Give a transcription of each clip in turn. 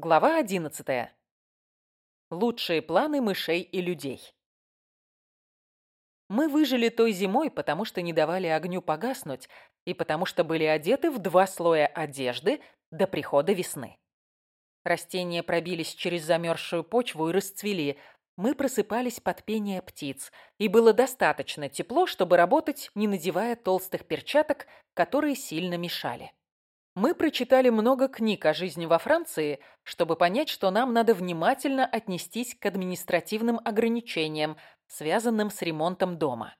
Глава 11. Лучшие планы мышей и людей. Мы выжили той зимой, потому что не давали огню погаснуть и потому что были одеты в два слоя одежды до прихода весны. Растения пробились через замерзшую почву и расцвели. Мы просыпались под пение птиц, и было достаточно тепло, чтобы работать, не надевая толстых перчаток, которые сильно мешали. Мы прочитали много книг о жизни во Франции, чтобы понять, что нам надо внимательно отнестись к административным ограничениям, связанным с ремонтом дома.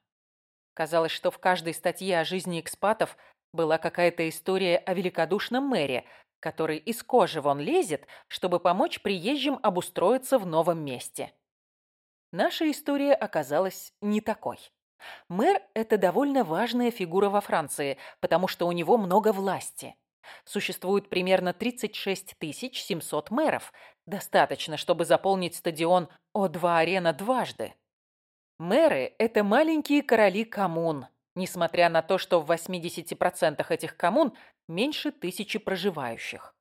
Казалось, что в каждой статье о жизни экспатов была какая-то история о великодушном мэре, который из кожи вон лезет, чтобы помочь приезжим обустроиться в новом месте. Наша история оказалась не такой. Мэр – это довольно важная фигура во Франции, потому что у него много власти. Существует примерно 36 700 мэров. Достаточно, чтобы заполнить стадион О2-арена дважды. Мэры – это маленькие короли коммун, несмотря на то, что в 80% этих коммун меньше тысячи проживающих.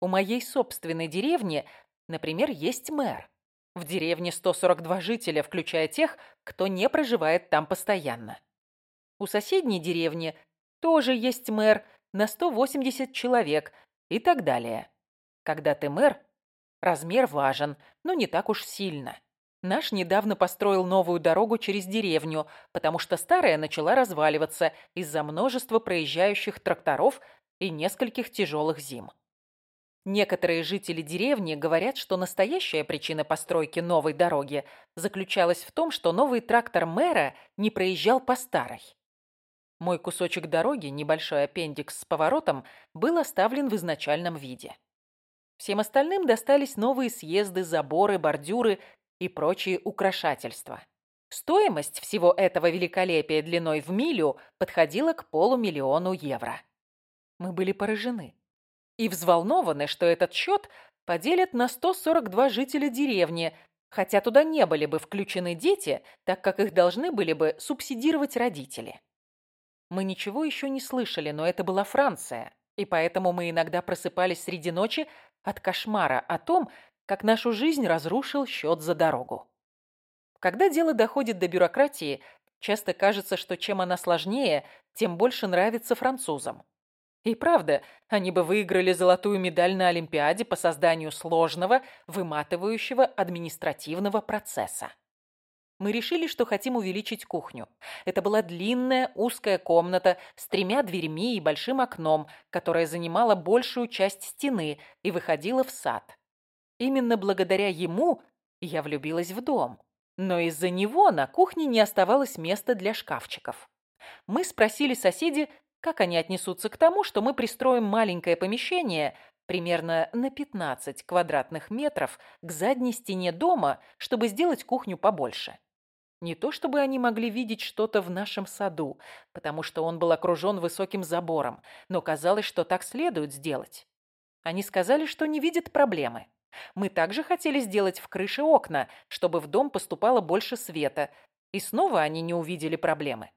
У моей собственной деревни, например, есть мэр. В деревне 142 жителя, включая тех, кто не проживает там постоянно. У соседней деревни тоже есть мэр – на 180 человек и так далее. Когда ты мэр, размер важен, но не так уж сильно. Наш недавно построил новую дорогу через деревню, потому что старая начала разваливаться из-за множества проезжающих тракторов и нескольких тяжелых зим. Некоторые жители деревни говорят, что настоящая причина постройки новой дороги заключалась в том, что новый трактор мэра не проезжал по старой. Мой кусочек дороги, небольшой аппендикс с поворотом, был оставлен в изначальном виде. Всем остальным достались новые съезды, заборы, бордюры и прочие украшательства. Стоимость всего этого великолепия длиной в милю подходила к полумиллиону евро. Мы были поражены и взволнованы, что этот счет поделят на 142 жителя деревни, хотя туда не были бы включены дети, так как их должны были бы субсидировать родители. Мы ничего еще не слышали, но это была Франция, и поэтому мы иногда просыпались среди ночи от кошмара о том, как нашу жизнь разрушил счет за дорогу. Когда дело доходит до бюрократии, часто кажется, что чем она сложнее, тем больше нравится французам. И правда, они бы выиграли золотую медаль на Олимпиаде по созданию сложного, выматывающего административного процесса мы решили, что хотим увеличить кухню. Это была длинная узкая комната с тремя дверьми и большим окном, которая занимала большую часть стены и выходила в сад. Именно благодаря ему я влюбилась в дом. Но из-за него на кухне не оставалось места для шкафчиков. Мы спросили соседей, как они отнесутся к тому, что мы пристроим маленькое помещение примерно на 15 квадратных метров к задней стене дома, чтобы сделать кухню побольше. Не то чтобы они могли видеть что-то в нашем саду, потому что он был окружен высоким забором, но казалось, что так следует сделать. Они сказали, что не видят проблемы. Мы также хотели сделать в крыше окна, чтобы в дом поступало больше света, и снова они не увидели проблемы.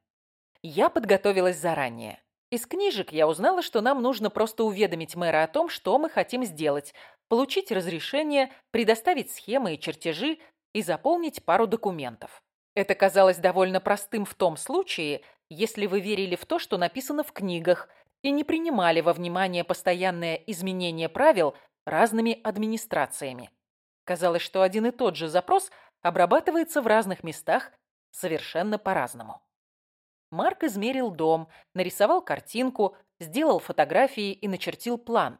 Я подготовилась заранее. Из книжек я узнала, что нам нужно просто уведомить мэра о том, что мы хотим сделать, получить разрешение, предоставить схемы и чертежи и заполнить пару документов. Это казалось довольно простым в том случае, если вы верили в то, что написано в книгах, и не принимали во внимание постоянное изменение правил разными администрациями. Казалось, что один и тот же запрос обрабатывается в разных местах совершенно по-разному. Марк измерил дом, нарисовал картинку, сделал фотографии и начертил план.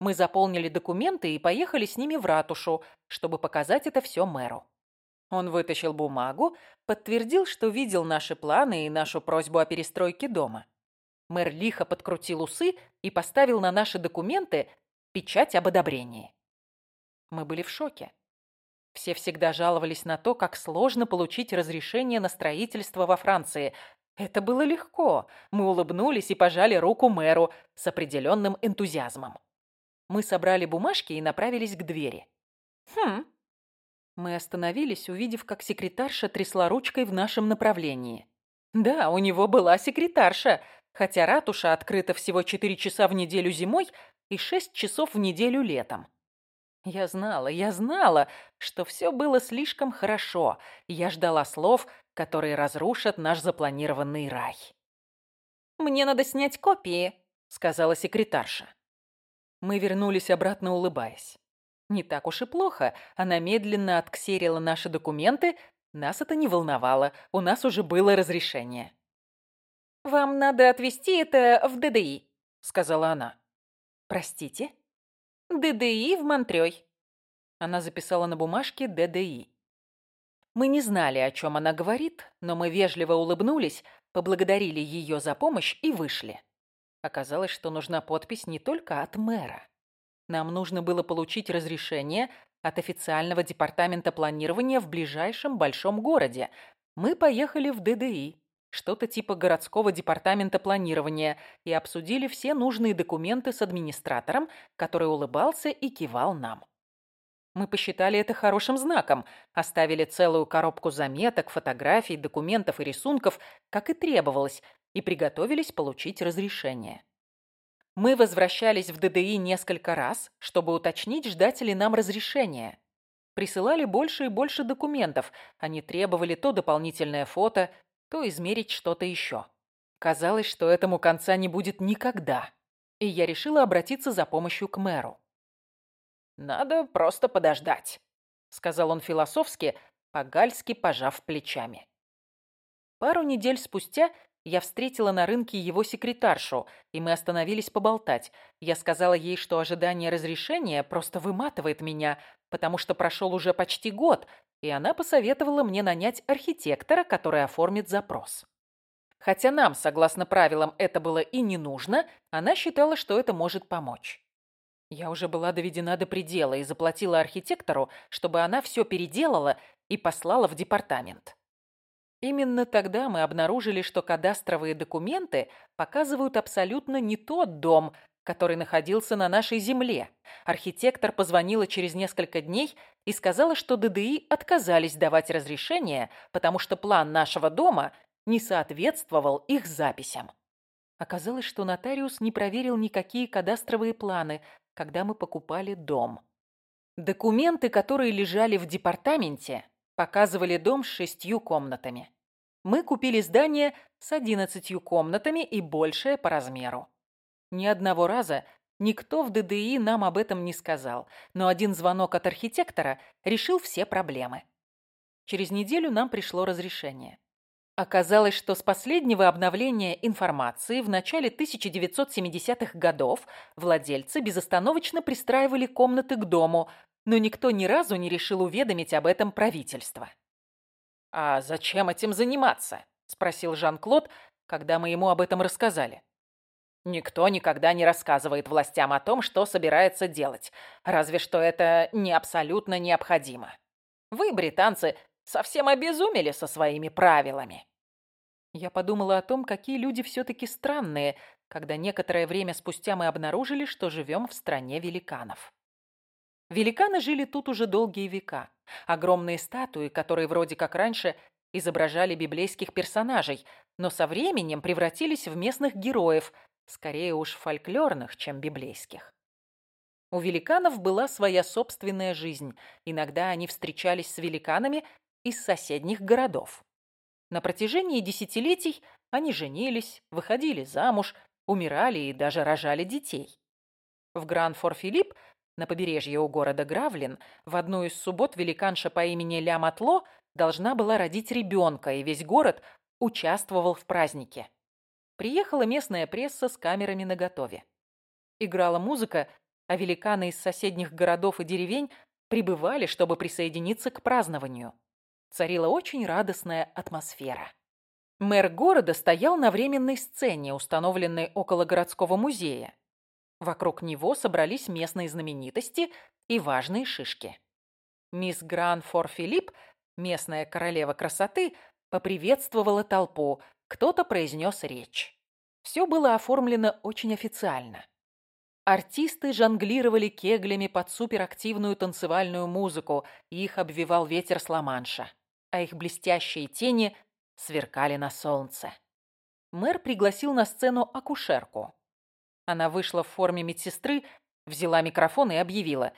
Мы заполнили документы и поехали с ними в ратушу, чтобы показать это все мэру. Он вытащил бумагу, подтвердил, что видел наши планы и нашу просьбу о перестройке дома. Мэр лихо подкрутил усы и поставил на наши документы печать об одобрении. Мы были в шоке. Все всегда жаловались на то, как сложно получить разрешение на строительство во Франции. Это было легко. Мы улыбнулись и пожали руку мэру с определенным энтузиазмом. Мы собрали бумажки и направились к двери. «Хм, мы остановились, увидев, как секретарша трясла ручкой в нашем направлении. Да, у него была секретарша, хотя ратуша открыта всего 4 часа в неделю зимой и 6 часов в неделю летом. Я знала, я знала, что все было слишком хорошо, я ждала слов, которые разрушат наш запланированный рай. «Мне надо снять копии», — сказала секретарша. Мы вернулись обратно, улыбаясь. Не так уж и плохо. Она медленно отксерила наши документы. Нас это не волновало. У нас уже было разрешение. «Вам надо отвезти это в ДДИ», — сказала она. «Простите?» «ДДИ в Монтрёй». Она записала на бумажке «ДДИ». Мы не знали, о чем она говорит, но мы вежливо улыбнулись, поблагодарили ее за помощь и вышли. Оказалось, что нужна подпись не только от мэра. Нам нужно было получить разрешение от официального департамента планирования в ближайшем большом городе. Мы поехали в ДДИ, что-то типа городского департамента планирования, и обсудили все нужные документы с администратором, который улыбался и кивал нам. Мы посчитали это хорошим знаком, оставили целую коробку заметок, фотографий, документов и рисунков, как и требовалось, и приготовились получить разрешение. Мы возвращались в ДДИ несколько раз, чтобы уточнить, ждать ли нам разрешения. Присылали больше и больше документов. Они требовали то дополнительное фото, то измерить что-то еще. Казалось, что этому конца не будет никогда. И я решила обратиться за помощью к мэру. «Надо просто подождать», — сказал он философски, по-гальски пожав плечами. Пару недель спустя я встретила на рынке его секретаршу, и мы остановились поболтать. Я сказала ей, что ожидание разрешения просто выматывает меня, потому что прошел уже почти год, и она посоветовала мне нанять архитектора, который оформит запрос. Хотя нам, согласно правилам, это было и не нужно, она считала, что это может помочь. Я уже была доведена до предела и заплатила архитектору, чтобы она все переделала и послала в департамент. Именно тогда мы обнаружили, что кадастровые документы показывают абсолютно не тот дом, который находился на нашей земле. Архитектор позвонила через несколько дней и сказала, что ДДИ отказались давать разрешение, потому что план нашего дома не соответствовал их записям. Оказалось, что нотариус не проверил никакие кадастровые планы, когда мы покупали дом. Документы, которые лежали в департаменте, показывали дом с шестью комнатами мы купили здание с одиннадцатью комнатами и большее по размеру. Ни одного раза никто в ДДИ нам об этом не сказал, но один звонок от архитектора решил все проблемы. Через неделю нам пришло разрешение. Оказалось, что с последнего обновления информации в начале 1970-х годов владельцы безостановочно пристраивали комнаты к дому, но никто ни разу не решил уведомить об этом правительство. «А зачем этим заниматься?» – спросил Жан-Клод, когда мы ему об этом рассказали. Никто никогда не рассказывает властям о том, что собирается делать, разве что это не абсолютно необходимо. Вы, британцы, совсем обезумели со своими правилами. Я подумала о том, какие люди все-таки странные, когда некоторое время спустя мы обнаружили, что живем в стране великанов. Великаны жили тут уже долгие века. Огромные статуи, которые вроде как раньше изображали библейских персонажей, но со временем превратились в местных героев, скорее уж фольклорных, чем библейских. У великанов была своя собственная жизнь. Иногда они встречались с великанами из соседних городов. На протяжении десятилетий они женились, выходили замуж, умирали и даже рожали детей. В Гран-Фор-Филипп на побережье у города Гравлин в одну из суббот великанша по имени Ля Матло должна была родить ребенка, и весь город участвовал в празднике. Приехала местная пресса с камерами наготове. Играла музыка, а великаны из соседних городов и деревень прибывали, чтобы присоединиться к празднованию. Царила очень радостная атмосфера. Мэр города стоял на временной сцене, установленной около городского музея. Вокруг него собрались местные знаменитости и важные шишки. Мисс Гранфор Филипп, местная королева красоты, поприветствовала толпу, кто-то произнес речь. Все было оформлено очень официально. Артисты жонглировали кеглями под суперактивную танцевальную музыку, и их обвивал ветер с Ла-Манша, а их блестящие тени сверкали на солнце. Мэр пригласил на сцену акушерку. Она вышла в форме медсестры, взяла микрофон и объявила.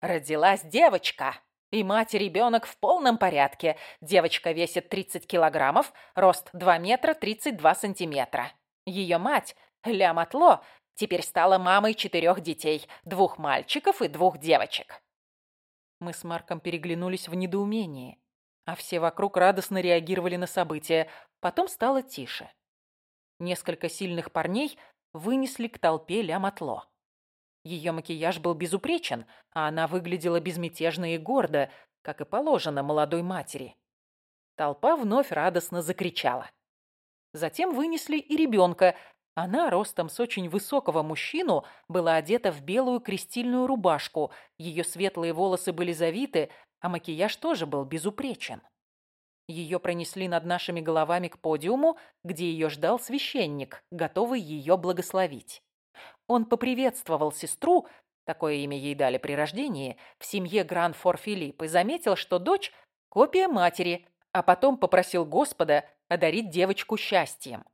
Родилась девочка. И мать и ребенок в полном порядке. Девочка весит 30 килограммов, рост 2 метра 32 сантиметра. Ее мать, Ля Матло, теперь стала мамой четырех детей, двух мальчиков и двух девочек. Мы с Марком переглянулись в недоумении, а все вокруг радостно реагировали на события. Потом стало тише. Несколько сильных парней вынесли к толпе Ля Матло. Ее макияж был безупречен, а она выглядела безмятежно и гордо, как и положено молодой матери. Толпа вновь радостно закричала. Затем вынесли и ребенка. Она, ростом с очень высокого мужчину, была одета в белую крестильную рубашку, ее светлые волосы были завиты, а макияж тоже был безупречен. Ее пронесли над нашими головами к подиуму, где ее ждал священник, готовый ее благословить. Он поприветствовал сестру, такое имя ей дали при рождении, в семье Гран-Фор-Филипп и заметил, что дочь – копия матери, а потом попросил Господа одарить девочку счастьем.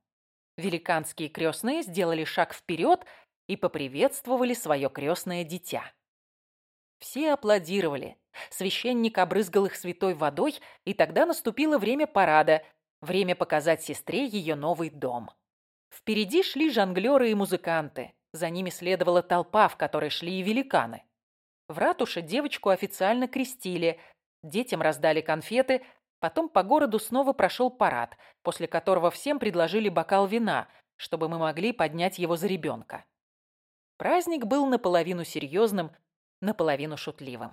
Великанские крестные сделали шаг вперед и поприветствовали свое крестное дитя. Все аплодировали. Священник обрызгал их святой водой, и тогда наступило время парада, время показать сестре ее новый дом. Впереди шли жонглеры и музыканты. За ними следовала толпа, в которой шли и великаны. В ратуше девочку официально крестили, детям раздали конфеты, потом по городу снова прошел парад, после которого всем предложили бокал вина, чтобы мы могли поднять его за ребенка. Праздник был наполовину серьезным, наполовину шутливым.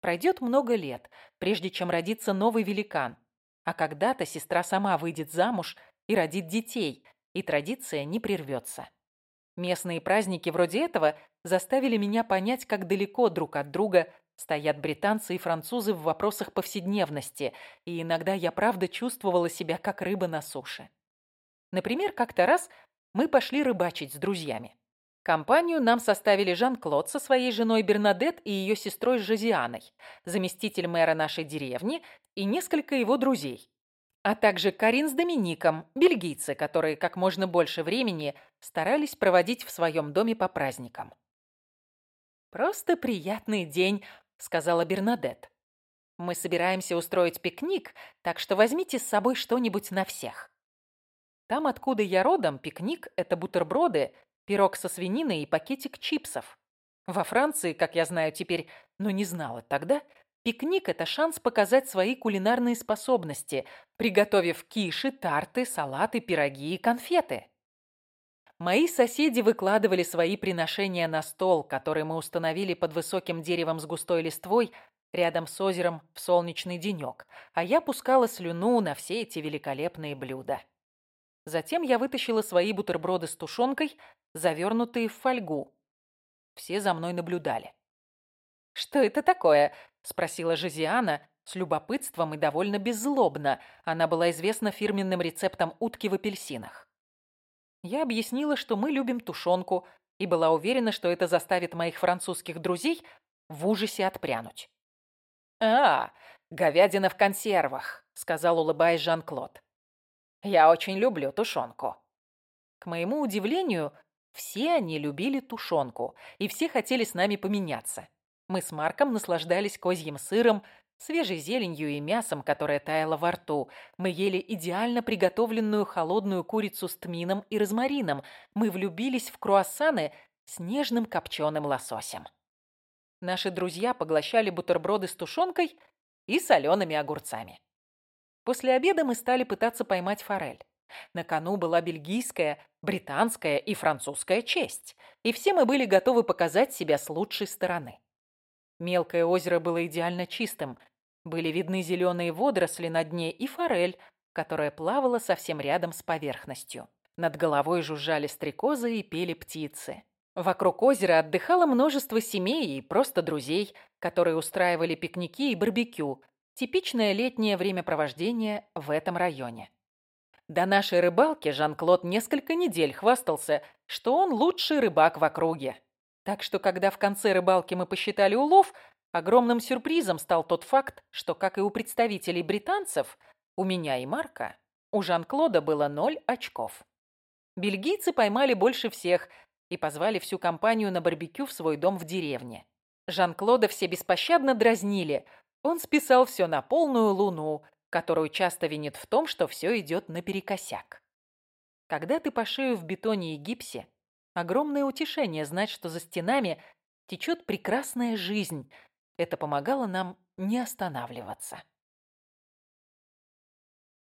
Пройдет много лет, прежде чем родится новый великан, а когда-то сестра сама выйдет замуж и родит детей, и традиция не прервется. Местные праздники вроде этого заставили меня понять, как далеко друг от друга стоят британцы и французы в вопросах повседневности, и иногда я правда чувствовала себя как рыба на суше. Например, как-то раз мы пошли рыбачить с друзьями. Компанию нам составили Жан-Клод со своей женой Бернадет и ее сестрой Жозианой, заместитель мэра нашей деревни и несколько его друзей а также Карин с Домиником, бельгийцы, которые как можно больше времени старались проводить в своем доме по праздникам. «Просто приятный день», — сказала Бернадет. «Мы собираемся устроить пикник, так что возьмите с собой что-нибудь на всех». Там, откуда я родом, пикник – это бутерброды, пирог со свининой и пакетик чипсов. Во Франции, как я знаю теперь, но не знала тогда, Пикник – это шанс показать свои кулинарные способности, приготовив киши, тарты, салаты, пироги и конфеты. Мои соседи выкладывали свои приношения на стол, который мы установили под высоким деревом с густой листвой рядом с озером в солнечный денек, а я пускала слюну на все эти великолепные блюда. Затем я вытащила свои бутерброды с тушенкой, завернутые в фольгу. Все за мной наблюдали. «Что это такое?» – спросила Жозиана с любопытством и довольно беззлобно. Она была известна фирменным рецептом утки в апельсинах. Я объяснила, что мы любим тушенку, и была уверена, что это заставит моих французских друзей в ужасе отпрянуть. «А, говядина в консервах», — сказал, улыбаясь Жан-Клод. «Я очень люблю тушенку». К моему удивлению, все они любили тушенку, и все хотели с нами поменяться. Мы с Марком наслаждались козьим сыром, свежей зеленью и мясом, которое таяло во рту. Мы ели идеально приготовленную холодную курицу с тмином и розмарином. Мы влюбились в круассаны с нежным копченым лососем. Наши друзья поглощали бутерброды с тушенкой и солеными огурцами. После обеда мы стали пытаться поймать форель. На кону была бельгийская, британская и французская честь, и все мы были готовы показать себя с лучшей стороны. Мелкое озеро было идеально чистым. Были видны зеленые водоросли на дне и форель, которая плавала совсем рядом с поверхностью. Над головой жужжали стрекозы и пели птицы. Вокруг озера отдыхало множество семей и просто друзей, которые устраивали пикники и барбекю, типичное летнее времяпровождение в этом районе. До нашей рыбалки Жан-Клод несколько недель хвастался, что он лучший рыбак в округе. Так что, когда в конце рыбалки мы посчитали улов, огромным сюрпризом стал тот факт, что, как и у представителей британцев, у меня и Марка, у Жан-Клода было ноль очков. Бельгийцы поймали больше всех и позвали всю компанию на барбекю в свой дом в деревне. Жан-Клода все беспощадно дразнили. Он списал все на полную луну, которую часто винит в том, что все идет наперекосяк. Когда ты по шею в бетоне и гипсе, огромное утешение знать, что за стенами течет прекрасная жизнь. Это помогало нам не останавливаться.